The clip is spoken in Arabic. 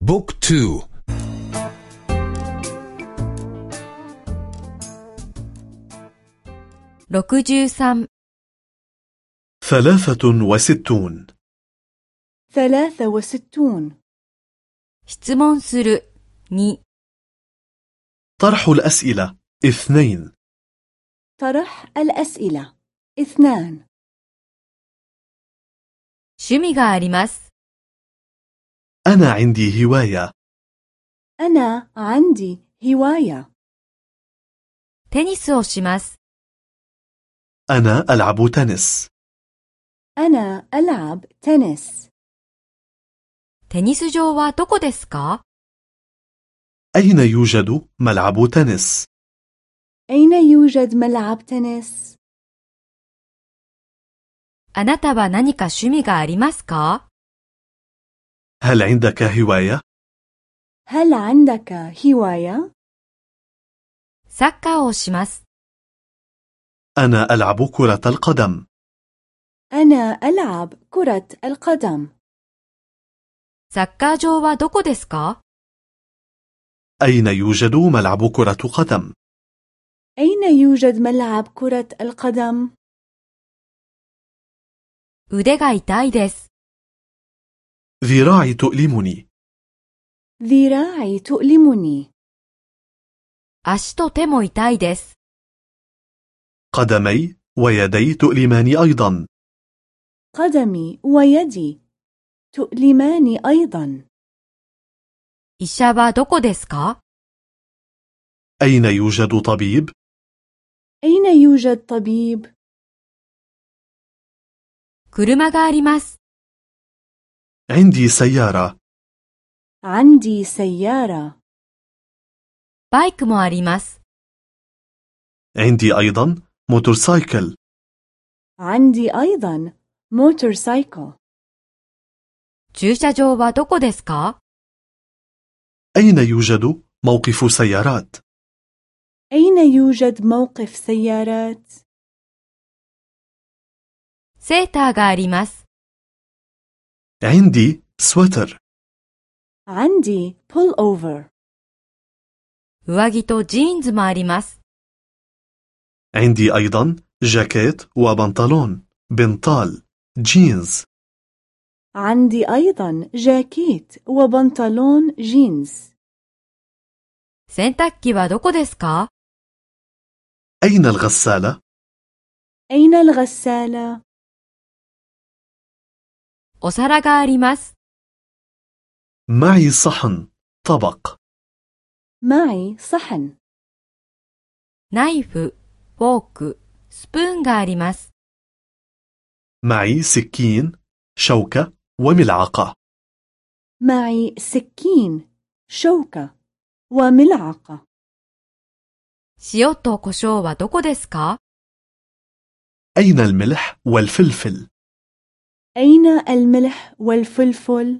بوك تو ثلاثة وستون ثلاثة وستون 質問する2 طرح الأسئلة اثنين طرح الأسئلة اثنان 趣味があります أنا عندي هواية أنا عندي هواية テニスをします أنا ألعب تنس أنا ألعب تنس テニス場はどこですか أين يوجد ملعب تنس؟ أين يوجد ملعب تنس؟ あなたは何か趣味がありますか هل عندك هواية؟ هل عندك هواية؟ サッカーをします。 أنا ألعب كرة القدم أنا ألعب كرة القدم サッカー場はどこですか أين يوجد ملعب كرة قدم؟ أين يوجد ملعب كرة القدم؟ 腕が痛いです。 ذراعي تؤلمني ذراعي تؤلمني 足と手も痛いです。 قدمي ويدي تؤلماني أيضا قدمي ويدي تؤلماني أيضا 医者はどこですか أين يوجد طبيب؟ أين يوجد طبيب؟ 車があります。 عندي سيارة عندي سيارة バイクもあります。 عندي أيضا موتورسايكل عندي أيضا موتورسايكل 駐車場はどこですか أين يوجد موقف سيارات؟ أين يوجد موقف سيارات؟ セーターがあります。 عندي سويتر عندي pull over 上着とジーンズもあります。 عندي أيضا جاكيت وبنطلون بنطال جينز عندي أيضا جاكيت وبنطلون جينز 洗濯機はどこですか أين الغسالة؟ أين الغسالة؟ お皿があります。 معي صحن طبق معي صحن ナイフ、フォーク、スプーンがあります。 معي سكين شوكة وملعقة معي سكين شوكة وملعقة 塩と胡椒はどこですか أين الملح والفلفل؟ أين الملح والفلفل؟